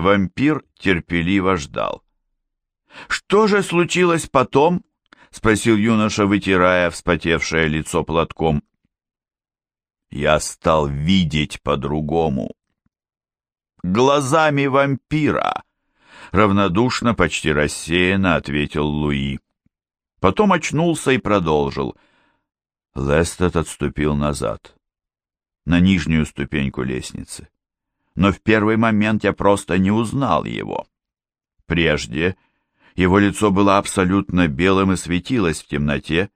Вампир терпеливо ждал. «Что же случилось потом?» — спросил юноша, вытирая вспотевшее лицо платком. «Я стал видеть по-другому». «Глазами вампира!» — равнодушно, почти рассеянно ответил Луи. Потом очнулся и продолжил. Лестед отступил назад, на нижнюю ступеньку лестницы. Но в первый момент я просто не узнал его. Прежде его лицо было абсолютно белым и светилось в темноте.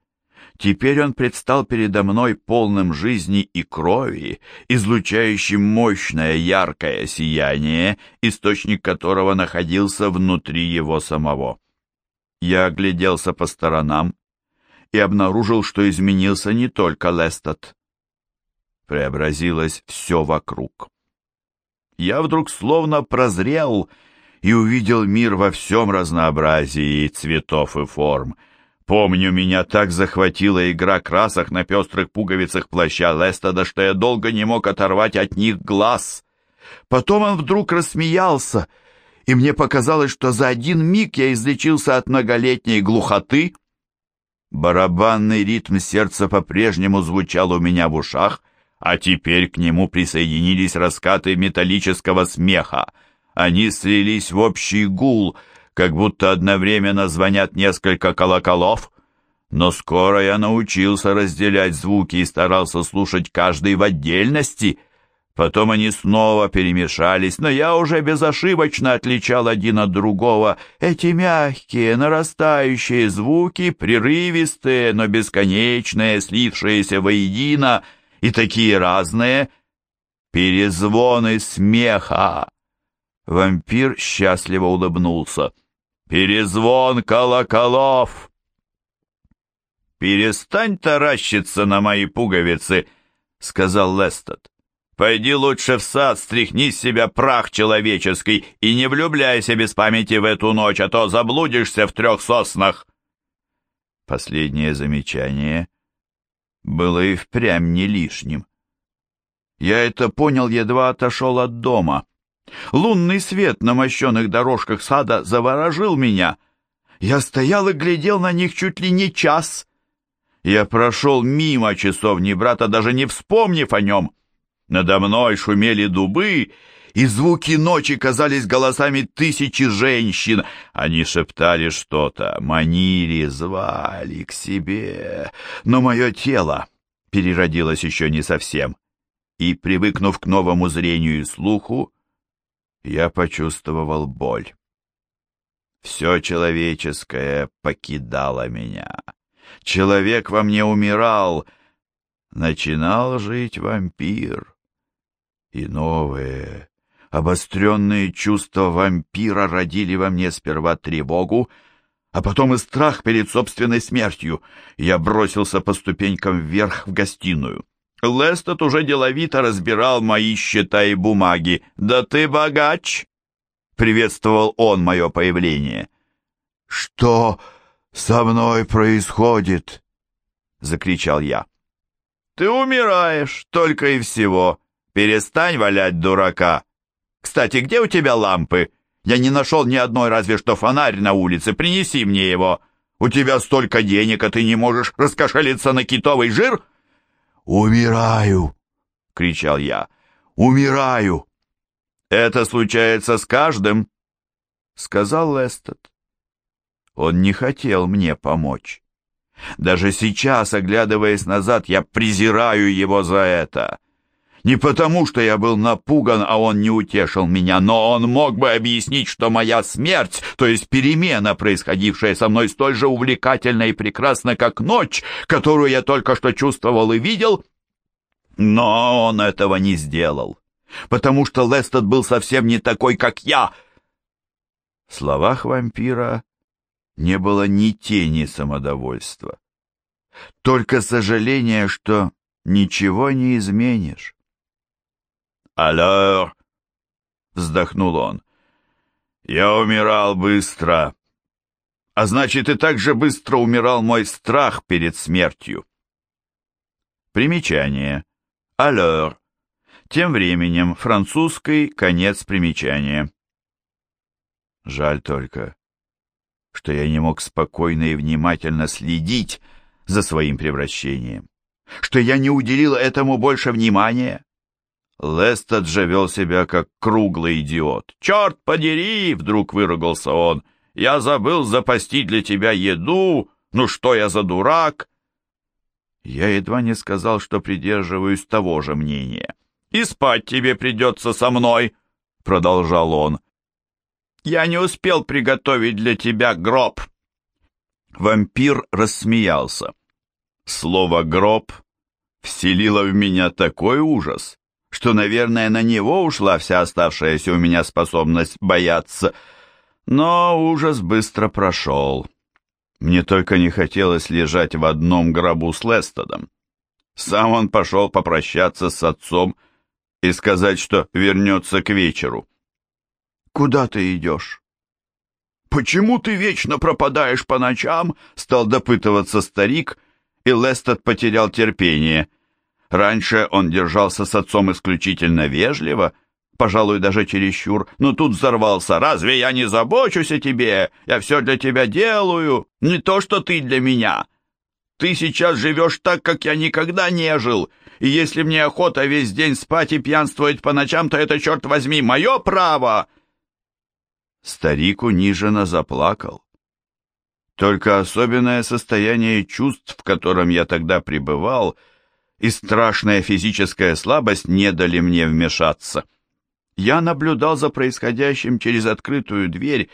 Теперь он предстал передо мной полным жизни и крови, излучающим мощное яркое сияние, источник которого находился внутри его самого. Я огляделся по сторонам и обнаружил, что изменился не только Лестед. Преобразилось все вокруг. Я вдруг словно прозрел и увидел мир во всем разнообразии цветов и форм. Помню, меня так захватила игра красок на пестрых пуговицах плаща Лестеда, что я долго не мог оторвать от них глаз. Потом он вдруг рассмеялся, и мне показалось, что за один миг я излечился от многолетней глухоты. Барабанный ритм сердца по-прежнему звучал у меня в ушах, а теперь к нему присоединились раскаты металлического смеха — они слились в общий гул, как будто одновременно звонят несколько колоколов. Но скоро я научился разделять звуки и старался слушать каждый в отдельности. Потом они снова перемешались, но я уже безошибочно отличал один от другого. Эти мягкие, нарастающие звуки, прерывистые, но бесконечные, слившиеся воедино, и такие разные. Перезвоны смеха, Вампир счастливо улыбнулся. «Перезвон колоколов!» «Перестань таращиться на мои пуговицы», — сказал Лестед. «Пойди лучше в сад, стряхни с себя прах человеческий и не влюбляйся без памяти в эту ночь, а то заблудишься в трех соснах». Последнее замечание было и впрямь не лишним. Я это понял, едва отошел от дома. Лунный свет на мощенных дорожках сада заворожил меня. Я стоял и глядел на них чуть ли не час. Я прошел мимо часовни брата, даже не вспомнив о нем. Надо мной шумели дубы, и звуки ночи казались голосами тысячи женщин. Они шептали что-то, манили, звали к себе. Но мое тело переродилось еще не совсем. И, привыкнув к новому зрению и слуху, я почувствовал боль. Все человеческое покидало меня. Человек во мне умирал. Начинал жить вампир. И новые, обостренные чувства вампира родили во мне сперва тревогу, а потом и страх перед собственной смертью. Я бросился по ступенькам вверх в гостиную. Лестед уже деловито разбирал мои счета и бумаги. «Да ты богач!» — приветствовал он мое появление. «Что со мной происходит?» — закричал я. «Ты умираешь, только и всего. Перестань валять дурака. Кстати, где у тебя лампы? Я не нашел ни одной, разве что фонарь на улице. Принеси мне его. У тебя столько денег, а ты не можешь раскошелиться на китовый жир?» «Умираю!» — кричал я. «Умираю!» «Это случается с каждым», — сказал Лестед. Он не хотел мне помочь. Даже сейчас, оглядываясь назад, я презираю его за это. Не потому, что я был напуган, а он не утешил меня, но он мог бы объяснить, что моя смерть, то есть перемена, происходившая со мной, столь же увлекательна и прекрасна, как ночь, которую я только что чувствовал и видел. Но он этого не сделал, потому что Лестед был совсем не такой, как я. В словах вампира не было ни тени самодовольства, только сожаление, что ничего не изменишь. «Alors!» — вздохнул он. «Я умирал быстро, а значит, и так же быстро умирал мой страх перед смертью». Примечание. «Alors!» Тем временем французский конец примечания. Жаль только, что я не мог спокойно и внимательно следить за своим превращением, что я не уделил этому больше внимания. Лестед же вел себя как круглый идиот. «Черт подери!» — вдруг выругался он. «Я забыл запастить для тебя еду. Ну что я за дурак?» Я едва не сказал, что придерживаюсь того же мнения. «И спать тебе придется со мной», — продолжал он. «Я не успел приготовить для тебя гроб». Вампир рассмеялся. Слово «гроб» вселило в меня такой ужас, что, наверное, на него ушла вся оставшаяся у меня способность бояться. Но ужас быстро прошел. Мне только не хотелось лежать в одном гробу с Лестедом. Сам он пошел попрощаться с отцом и сказать, что вернется к вечеру. «Куда ты идешь?» «Почему ты вечно пропадаешь по ночам?» — стал допытываться старик, и Лестед потерял терпение. Раньше он держался с отцом исключительно вежливо, пожалуй, даже чересчур, но тут взорвался. «Разве я не забочусь о тебе? Я все для тебя делаю, не то, что ты для меня. Ты сейчас живешь так, как я никогда не жил, и если мне охота весь день спать и пьянствовать по ночам, то это, черт возьми, мое право!» Старик униженно заплакал. Только особенное состояние чувств, в котором я тогда пребывал, — и страшная физическая слабость не дали мне вмешаться. Я наблюдал за происходящим через открытую дверь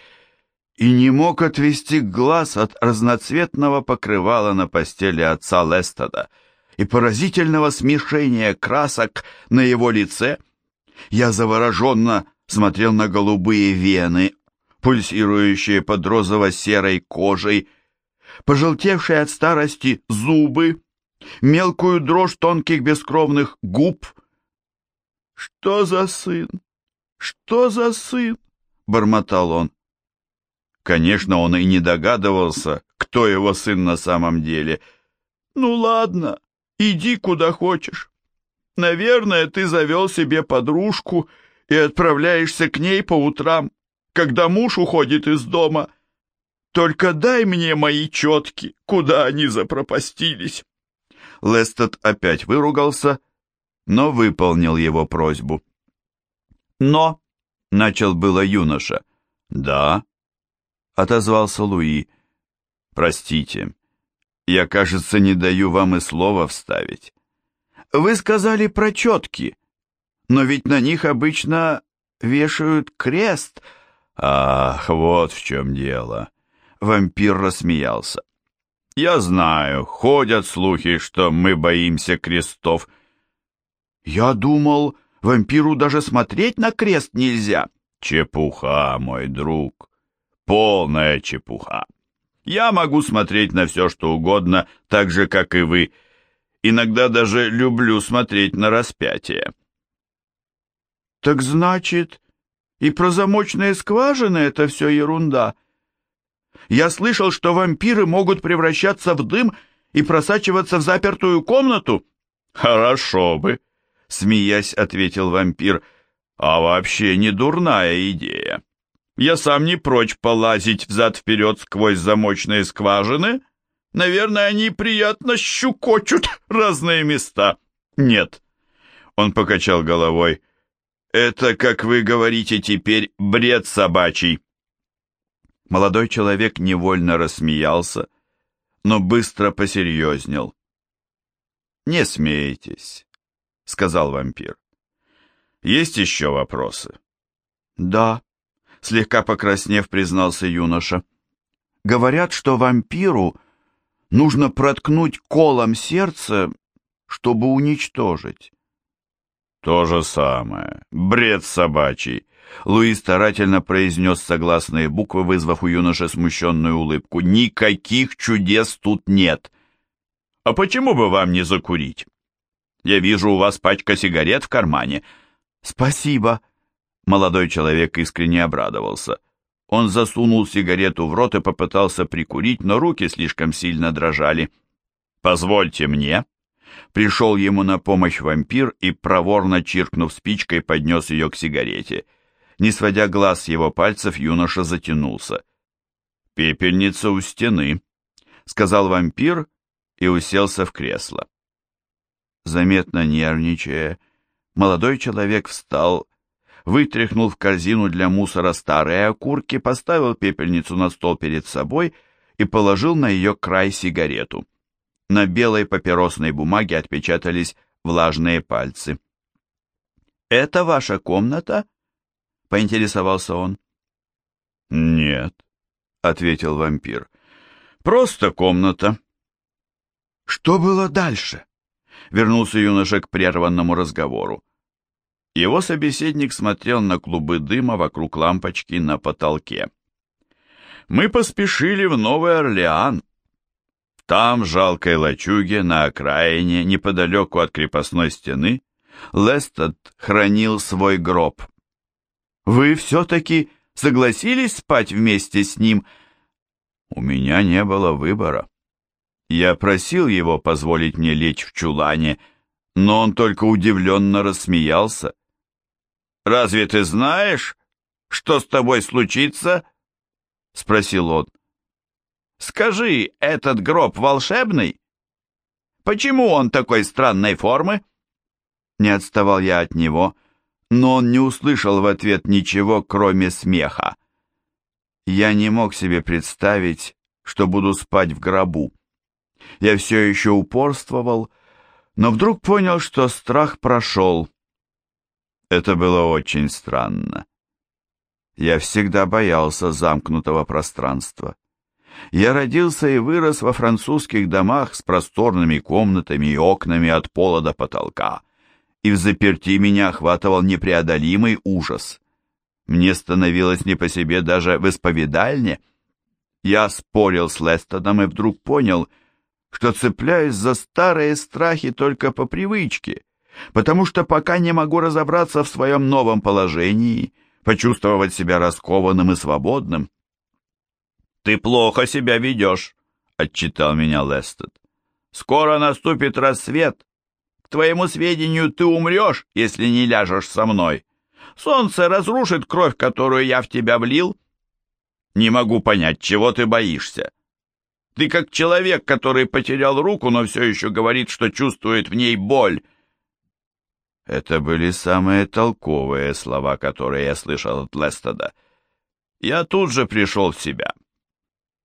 и не мог отвести глаз от разноцветного покрывала на постели отца Лестода и поразительного смешения красок на его лице. Я завороженно смотрел на голубые вены, пульсирующие под розово-серой кожей, пожелтевшие от старости зубы, мелкую дрожь тонких бескровных губ. «Что за сын? Что за сын?» — бормотал он. Конечно, он и не догадывался, кто его сын на самом деле. «Ну ладно, иди куда хочешь. Наверное, ты завел себе подружку и отправляешься к ней по утрам, когда муж уходит из дома. Только дай мне мои четки, куда они запропастились». Лестед опять выругался, но выполнил его просьбу. «Но», — начал было юноша. «Да», — отозвался Луи. «Простите, я, кажется, не даю вам и слова вставить. Вы сказали про четки, но ведь на них обычно вешают крест». «Ах, вот в чем дело!» Вампир рассмеялся. Я знаю, ходят слухи, что мы боимся крестов. Я думал, вампиру даже смотреть на крест нельзя. Чепуха, мой друг, полная чепуха. Я могу смотреть на все, что угодно, так же, как и вы. Иногда даже люблю смотреть на распятие. Так значит, и про замочные скважины это все ерунда. Я слышал, что вампиры могут превращаться в дым и просачиваться в запертую комнату. Хорошо бы, смеясь, ответил вампир. А вообще не дурная идея. Я сам не прочь полазить взад-вперед сквозь замочные скважины. Наверное, они приятно щукочут разные места. Нет. Он покачал головой. Это, как вы говорите теперь, бред собачий. Молодой человек невольно рассмеялся, но быстро посерьезнел. «Не смейтесь», — сказал вампир. «Есть еще вопросы?» «Да», — слегка покраснев, признался юноша. «Говорят, что вампиру нужно проткнуть колом сердце, чтобы уничтожить». «То же самое. Бред собачий», Луи старательно произнес согласные буквы, вызвав у юноши смущенную улыбку. «Никаких чудес тут нет!» «А почему бы вам не закурить? Я вижу, у вас пачка сигарет в кармане». «Спасибо!» Молодой человек искренне обрадовался. Он засунул сигарету в рот и попытался прикурить, но руки слишком сильно дрожали. «Позвольте мне!» Пришел ему на помощь вампир и, проворно чиркнув спичкой, поднес ее к сигарете – Не сводя глаз с его пальцев, юноша затянулся. «Пепельница у стены», — сказал вампир и уселся в кресло. Заметно нервничая, молодой человек встал, вытряхнул в корзину для мусора старые окурки, поставил пепельницу на стол перед собой и положил на ее край сигарету. На белой папиросной бумаге отпечатались влажные пальцы. «Это ваша комната?» — поинтересовался он. «Нет», — ответил вампир. «Просто комната». «Что было дальше?» — вернулся юноша к прерванному разговору. Его собеседник смотрел на клубы дыма вокруг лампочки на потолке. «Мы поспешили в Новый Орлеан. Там, в жалкой лачуге, на окраине, неподалеку от крепостной стены, Лестед хранил свой гроб. «Вы все-таки согласились спать вместе с ним?» «У меня не было выбора. Я просил его позволить мне лечь в чулане, но он только удивленно рассмеялся. «Разве ты знаешь, что с тобой случится?» — спросил он. «Скажи, этот гроб волшебный? Почему он такой странной формы?» Не отставал я от него, но он не услышал в ответ ничего, кроме смеха. Я не мог себе представить, что буду спать в гробу. Я все еще упорствовал, но вдруг понял, что страх прошел. Это было очень странно. Я всегда боялся замкнутого пространства. Я родился и вырос во французских домах с просторными комнатами и окнами от пола до потолка и в заперти меня охватывал непреодолимый ужас. Мне становилось не по себе даже в исповедальне. Я спорил с Лестодом и вдруг понял, что цепляюсь за старые страхи только по привычке, потому что пока не могу разобраться в своем новом положении, почувствовать себя раскованным и свободным. «Ты плохо себя ведешь», — отчитал меня Лестед. «Скоро наступит рассвет, твоему сведению, ты умрешь, если не ляжешь со мной. Солнце разрушит кровь, которую я в тебя влил. Не могу понять, чего ты боишься. Ты как человек, который потерял руку, но все еще говорит, что чувствует в ней боль. Это были самые толковые слова, которые я слышал от Лестода. Я тут же пришел в себя.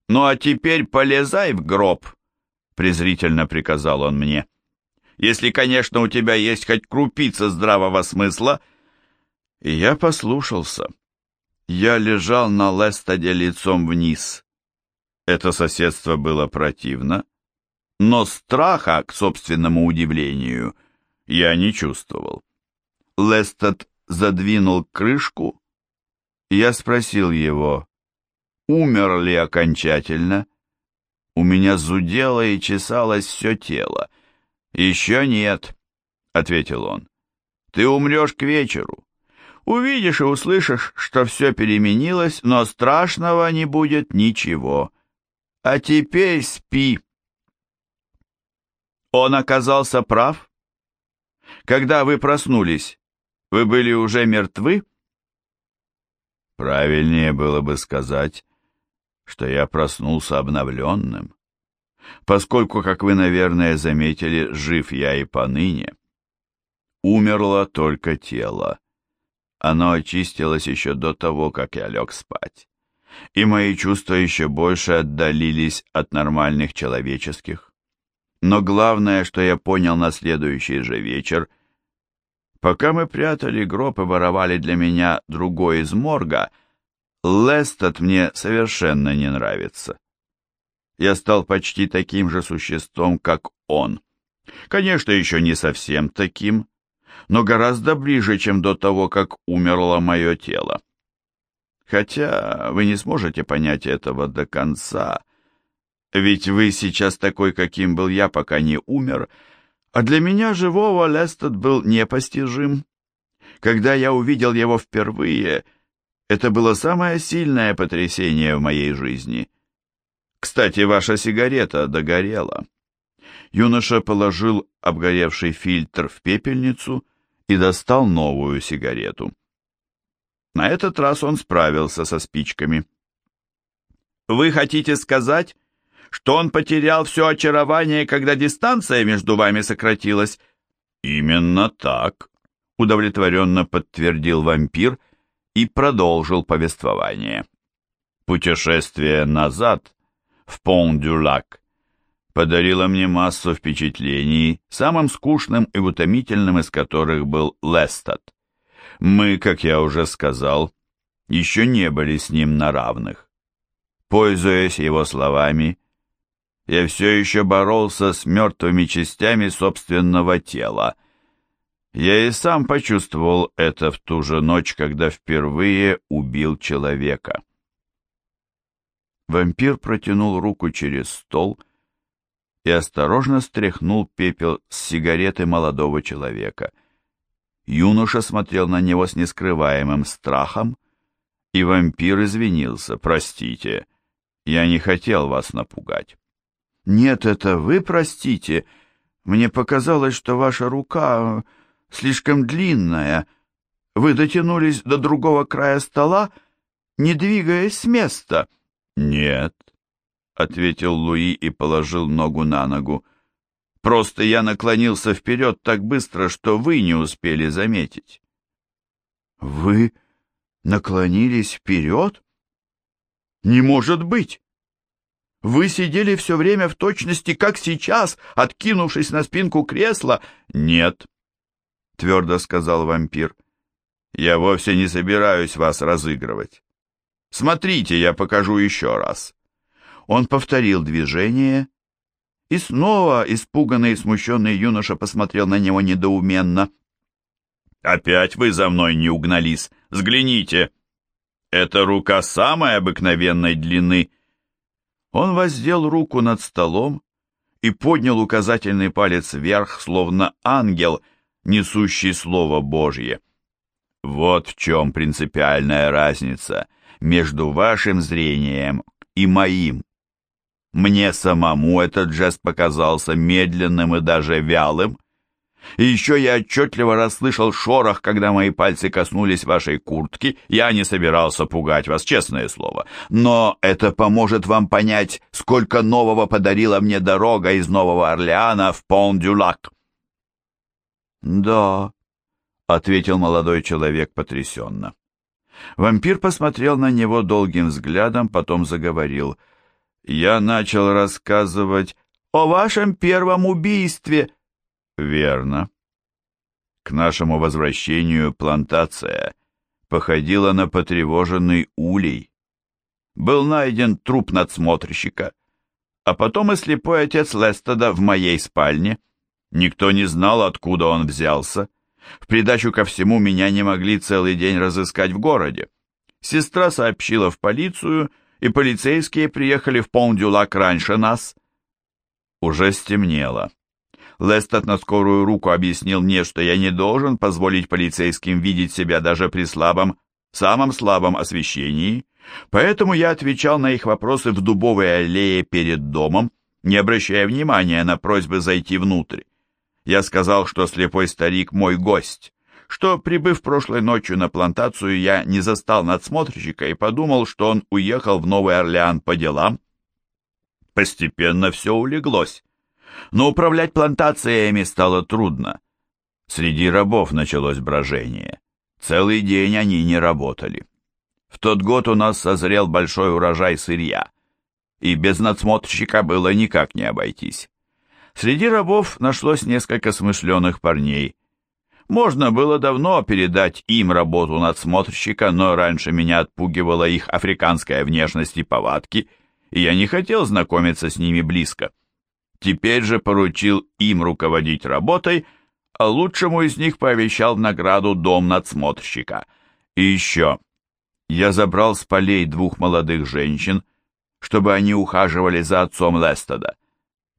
«Ну а теперь полезай в гроб», — презрительно приказал он мне если, конечно, у тебя есть хоть крупица здравого смысла». И я послушался. Я лежал на Лестаде лицом вниз. Это соседство было противно, но страха, к собственному удивлению, я не чувствовал. Лестад задвинул крышку, я спросил его, умер ли окончательно. У меня зудело и чесалось все тело. «Еще нет», — ответил он. «Ты умрешь к вечеру. Увидишь и услышишь, что все переменилось, но страшного не будет ничего. А теперь спи». Он оказался прав. Когда вы проснулись, вы были уже мертвы? Правильнее было бы сказать, что я проснулся обновленным поскольку, как вы, наверное, заметили, жив я и поныне. Умерло только тело. Оно очистилось еще до того, как я лег спать. И мои чувства еще больше отдалились от нормальных человеческих. Но главное, что я понял на следующий же вечер, пока мы прятали гроб и воровали для меня другой из морга, Лестед мне совершенно не нравится я стал почти таким же существом, как он. Конечно, еще не совсем таким, но гораздо ближе, чем до того, как умерло мое тело. Хотя вы не сможете понять этого до конца, ведь вы сейчас такой, каким был я, пока не умер, а для меня живого Лестед был непостижим. Когда я увидел его впервые, это было самое сильное потрясение в моей жизни — кстати, ваша сигарета догорела. Юноша положил обгоревший фильтр в пепельницу и достал новую сигарету. На этот раз он справился со спичками. «Вы хотите сказать, что он потерял все очарование, когда дистанция между вами сократилась?» «Именно так», — удовлетворенно подтвердил вампир и продолжил повествование. Путешествие назад, в Пон-дю-Лак, подарило мне массу впечатлений, самым скучным и утомительным из которых был Лестад. Мы, как я уже сказал, еще не были с ним на равных. Пользуясь его словами, я все еще боролся с мертвыми частями собственного тела. Я и сам почувствовал это в ту же ночь, когда впервые убил человека. Вампир протянул руку через стол и осторожно стряхнул пепел с сигареты молодого человека. Юноша смотрел на него с нескрываемым страхом, и вампир извинился. «Простите, я не хотел вас напугать». «Нет, это вы простите. Мне показалось, что ваша рука слишком длинная. Вы дотянулись до другого края стола, не двигаясь с места». «Нет», — ответил Луи и положил ногу на ногу. «Просто я наклонился вперед так быстро, что вы не успели заметить». «Вы наклонились вперед? Не может быть!» Вы сидели все время в точности, как сейчас, откинувшись на спинку кресла? Нет, твердо сказал вампир. Я вовсе не собираюсь вас разыгрывать. Смотрите, я покажу еще раз. Он повторил движение, и снова испуганный и смущенный юноша посмотрел на него недоуменно. «Опять вы за мной не угнались. Взгляните. Эта рука самой обыкновенной длины, он воздел руку над столом и поднял указательный палец вверх, словно ангел, несущий Слово Божье. Вот в чем принципиальная разница между вашим зрением и моим. Мне самому этот жест показался медленным и даже вялым, и еще я отчетливо расслышал шорох, когда мои пальцы коснулись вашей куртки. Я не собирался пугать вас, честное слово. Но это поможет вам понять, сколько нового подарила мне дорога из Нового Орлеана в Пон-дю-Лак. «Да», — ответил молодой человек потрясенно. Вампир посмотрел на него долгим взглядом, потом заговорил. «Я начал рассказывать о вашем первом убийстве», Верно. К нашему возвращению плантация походила на потревоженный улей. Был найден труп надсмотрщика, а потом и слепой отец Лестода в моей спальне. Никто не знал, откуда он взялся. В придачу ко всему меня не могли целый день разыскать в городе. Сестра сообщила в полицию, и полицейские приехали в Пондюлак раньше нас. Уже стемнело. Лестед на скорую руку объяснил мне, что я не должен позволить полицейским видеть себя даже при слабом, самом слабом освещении, поэтому я отвечал на их вопросы в дубовой аллее перед домом, не обращая внимания на просьбы зайти внутрь. Я сказал, что слепой старик мой гость, что, прибыв прошлой ночью на плантацию, я не застал надсмотрщика и подумал, что он уехал в Новый Орлеан по делам. Постепенно все улеглось но управлять плантациями стало трудно. Среди рабов началось брожение. Целый день они не работали. В тот год у нас созрел большой урожай сырья, и без надсмотрщика было никак не обойтись. Среди рабов нашлось несколько смышленых парней. Можно было давно передать им работу надсмотрщика, но раньше меня отпугивала их африканская внешность и повадки, и я не хотел знакомиться с ними близко. Теперь же поручил им руководить работой, а лучшему из них пообещал награду дом надсмотрщика. И еще, я забрал с полей двух молодых женщин, чтобы они ухаживали за отцом Лестода.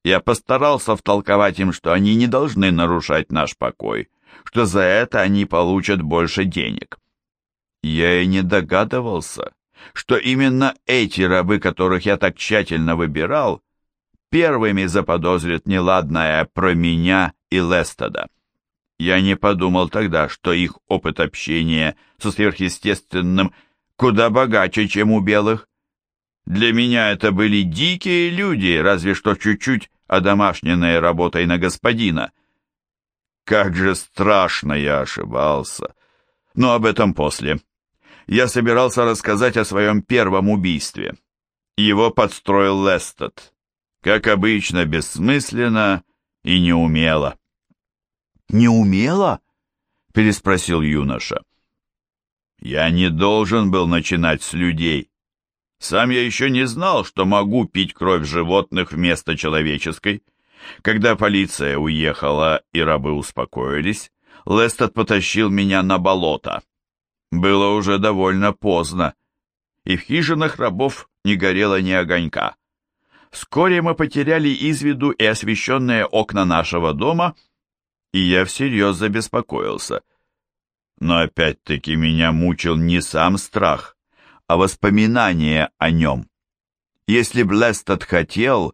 Я постарался втолковать им, что они не должны нарушать наш покой, что за это они получат больше денег. Я и не догадывался, что именно эти рабы, которых я так тщательно выбирал, первыми заподозрят неладное про меня и Лестода. Я не подумал тогда, что их опыт общения со сверхъестественным куда богаче, чем у белых. Для меня это были дикие люди, разве что чуть-чуть одомашненные работой на господина. Как же страшно я ошибался. Но об этом после. Я собирался рассказать о своем первом убийстве. Его подстроил Лестед. Как обычно, бессмысленно и неумело. «Неумело?» — переспросил юноша. «Я не должен был начинать с людей. Сам я еще не знал, что могу пить кровь животных вместо человеческой. Когда полиция уехала и рабы успокоились, Лестед потащил меня на болото. Было уже довольно поздно, и в хижинах рабов не горело ни огонька. Вскоре мы потеряли из виду и освещенные окна нашего дома, и я всерьез забеспокоился. Но опять-таки меня мучил не сам страх, а воспоминания о нем. Если б Лестед хотел,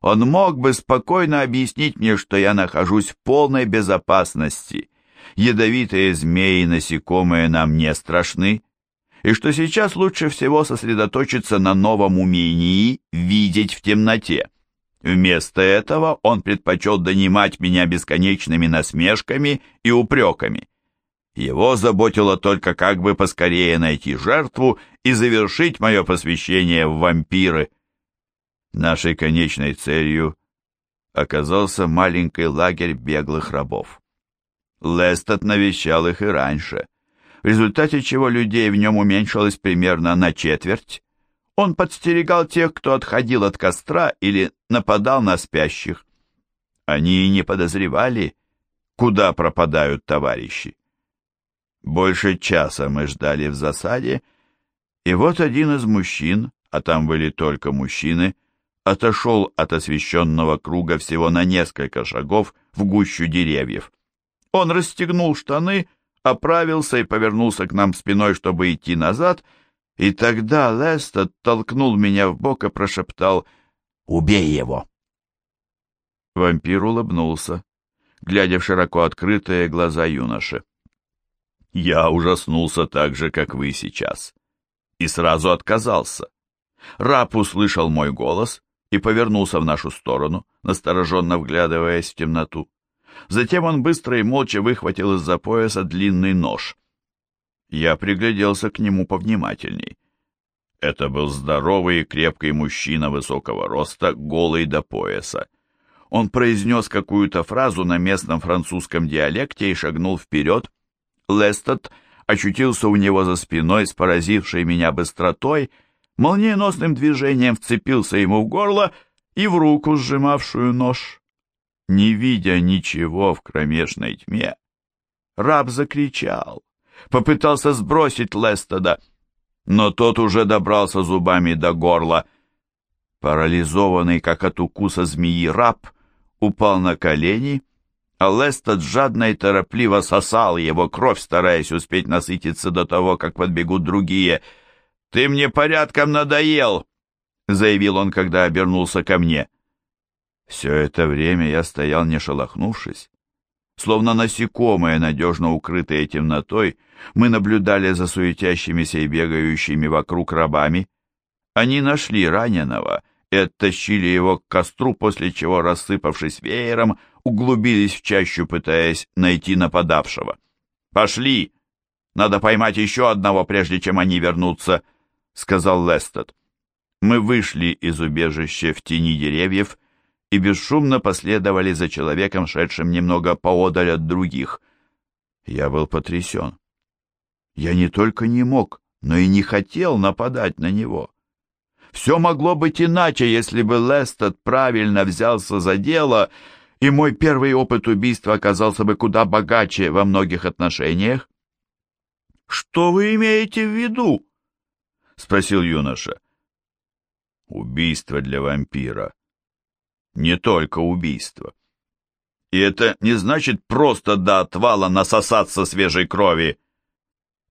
он мог бы спокойно объяснить мне, что я нахожусь в полной безопасности, ядовитые змеи и насекомые нам не страшны, и что сейчас лучше всего сосредоточиться на новом умении видеть в темноте. Вместо этого он предпочел донимать меня бесконечными насмешками и упреками. Его заботило только, как бы поскорее найти жертву и завершить мое посвящение в вампиры. Нашей конечной целью оказался маленький лагерь беглых рабов. Лестед навещал их и раньше, в результате чего людей в нем уменьшилось примерно на четверть. Он подстерегал тех, кто отходил от костра или нападал на спящих. Они и не подозревали, куда пропадают товарищи. Больше часа мы ждали в засаде, и вот один из мужчин, а там были только мужчины, отошел от освещенного круга всего на несколько шагов в гущу деревьев. Он расстегнул штаны, оправился и повернулся к нам спиной, чтобы идти назад, и тогда Лестед толкнул меня в бок и прошептал «Убей его!». Вампир улыбнулся, глядя в широко открытые глаза юноши. Я ужаснулся так же, как вы сейчас, и сразу отказался. Раб услышал мой голос и повернулся в нашу сторону, настороженно вглядываясь в темноту. Затем он быстро и молча выхватил из-за пояса длинный нож. Я пригляделся к нему повнимательней. Это был здоровый и крепкий мужчина высокого роста, голый до пояса. Он произнес какую-то фразу на местном французском диалекте и шагнул вперед, Лестед очутился у него за спиной с поразившей меня быстротой, молниеносным движением вцепился ему в горло и в руку, сжимавшую нож. Не видя ничего в кромешной тьме, раб закричал, попытался сбросить Лестеда, но тот уже добрался зубами до горла. Парализованный, как от укуса змеи, раб упал на колени а Лестед жадно и торопливо сосал его кровь, стараясь успеть насытиться до того, как подбегут другие. «Ты мне порядком надоел!» — заявил он, когда обернулся ко мне. Все это время я стоял, не шелохнувшись. Словно насекомые, надежно укрытые темнотой, мы наблюдали за суетящимися и бегающими вокруг рабами. Они нашли раненого и оттащили его к костру, после чего, рассыпавшись веером, углубились в чащу, пытаясь найти нападавшего. «Пошли! Надо поймать еще одного, прежде чем они вернутся», — сказал Лестед. Мы вышли из убежища в тени деревьев и бесшумно последовали за человеком, шедшим немного поодаль от других. Я был потрясен. Я не только не мог, но и не хотел нападать на него. Все могло быть иначе, если бы Лестед правильно взялся за дело и мой первый опыт убийства оказался бы куда богаче во многих отношениях. «Что вы имеете в виду?» — спросил юноша. «Убийство для вампира. Не только убийство. И это не значит просто до отвала насосаться свежей крови.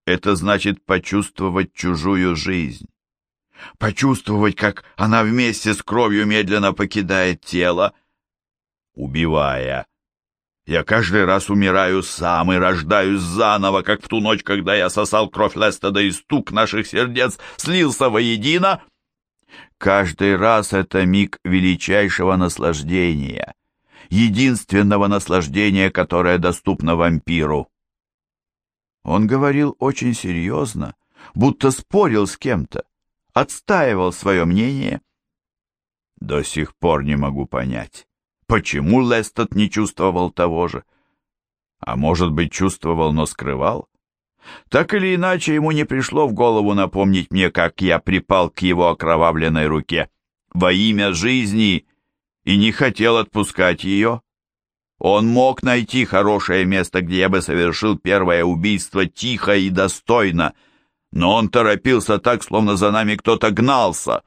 Это значит почувствовать чужую жизнь. Почувствовать, как она вместе с кровью медленно покидает тело, убивая. Я каждый раз умираю сам и рождаюсь заново, как в ту ночь, когда я сосал кровь Лестеда и стук наших сердец слился воедино. Каждый раз это миг величайшего наслаждения, единственного наслаждения, которое доступно вампиру. Он говорил очень серьезно, будто спорил с кем-то, отстаивал свое мнение. До сих пор не могу понять, почему Лестед не чувствовал того же. А может быть, чувствовал, но скрывал? Так или иначе, ему не пришло в голову напомнить мне, как я припал к его окровавленной руке во имя жизни и не хотел отпускать ее. Он мог найти хорошее место, где я бы совершил первое убийство тихо и достойно, но он торопился так, словно за нами кто-то гнался.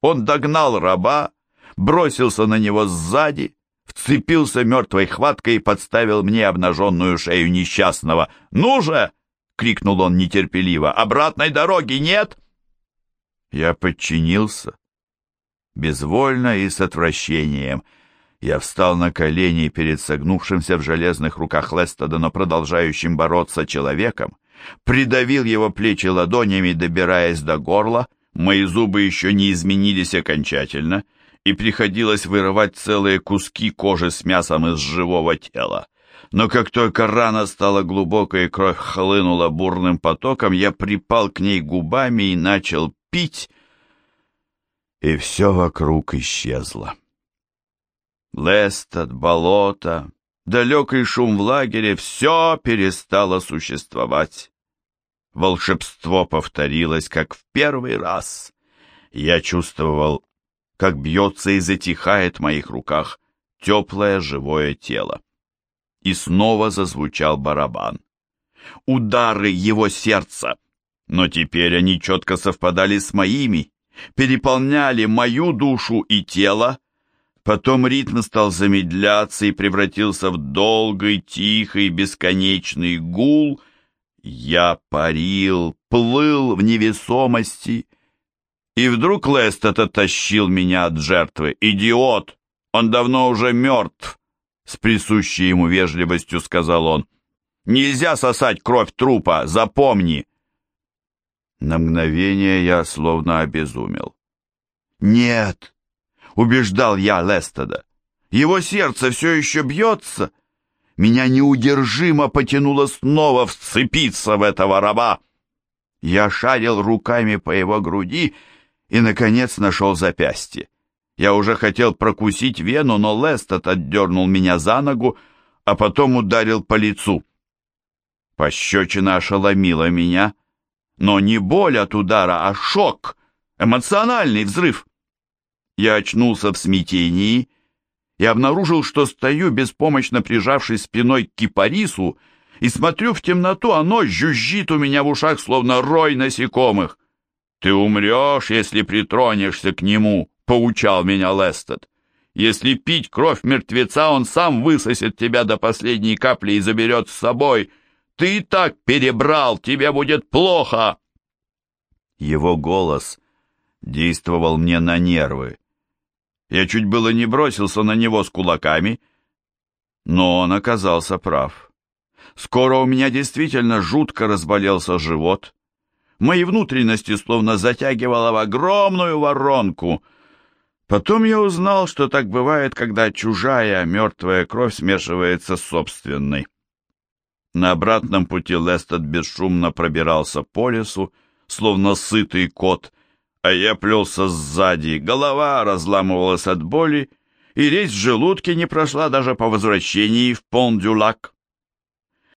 Он догнал раба, бросился на него сзади, вцепился мертвой хваткой и подставил мне обнаженную шею несчастного. «Ну же!» — крикнул он нетерпеливо. «Обратной дороги нет!» Я подчинился. Безвольно и с отвращением — я встал на колени перед согнувшимся в железных руках Лестода, но продолжающим бороться человеком, придавил его плечи ладонями, добираясь до горла, мои зубы еще не изменились окончательно, и приходилось вырывать целые куски кожи с мясом из живого тела. Но как только рана стала глубокой и кровь хлынула бурным потоком, я припал к ней губами и начал пить, и все вокруг исчезло. Лестед, болото, далекий шум в лагере — все перестало существовать. Волшебство повторилось, как в первый раз. Я чувствовал, как бьется и затихает в моих руках теплое живое тело. И снова зазвучал барабан. Удары его сердца, но теперь они четко совпадали с моими, переполняли мою душу и тело, Потом ритм стал замедляться и превратился в долгий, тихий, бесконечный гул. Я парил, плыл в невесомости. И вдруг Лестед оттащил меня от жертвы. «Идиот! Он давно уже мертв!» С присущей ему вежливостью сказал он. «Нельзя сосать кровь трупа, запомни!» На мгновение я словно обезумел. «Нет!» убеждал я Лестеда. Его сердце все еще бьется. Меня неудержимо потянуло снова вцепиться в этого раба. Я шарил руками по его груди и, наконец, нашел запястье. Я уже хотел прокусить вену, но Лестед отдернул меня за ногу, а потом ударил по лицу. Пощечина ошеломила меня, но не боль от удара, а шок, эмоциональный взрыв. Я очнулся в смятении и обнаружил, что стою, беспомощно прижавшись спиной к кипарису, и смотрю в темноту, оно жужжит у меня в ушах, словно рой насекомых. «Ты умрешь, если притронешься к нему», — поучал меня Лестед. «Если пить кровь мертвеца, он сам высосет тебя до последней капли и заберет с собой. Ты и так перебрал, тебе будет плохо». Его голос действовал мне на нервы. Я чуть было не бросился на него с кулаками, но он оказался прав. Скоро у меня действительно жутко разболелся живот. Мои внутренности словно затягивало в огромную воронку. Потом я узнал, что так бывает, когда чужая мертвая кровь смешивается с собственной. На обратном пути Лестед бесшумно пробирался по лесу, словно сытый кот, а я плелся сзади, голова разламывалась от боли, и речь в желудке не прошла даже по возвращении в Пон-Дюлак.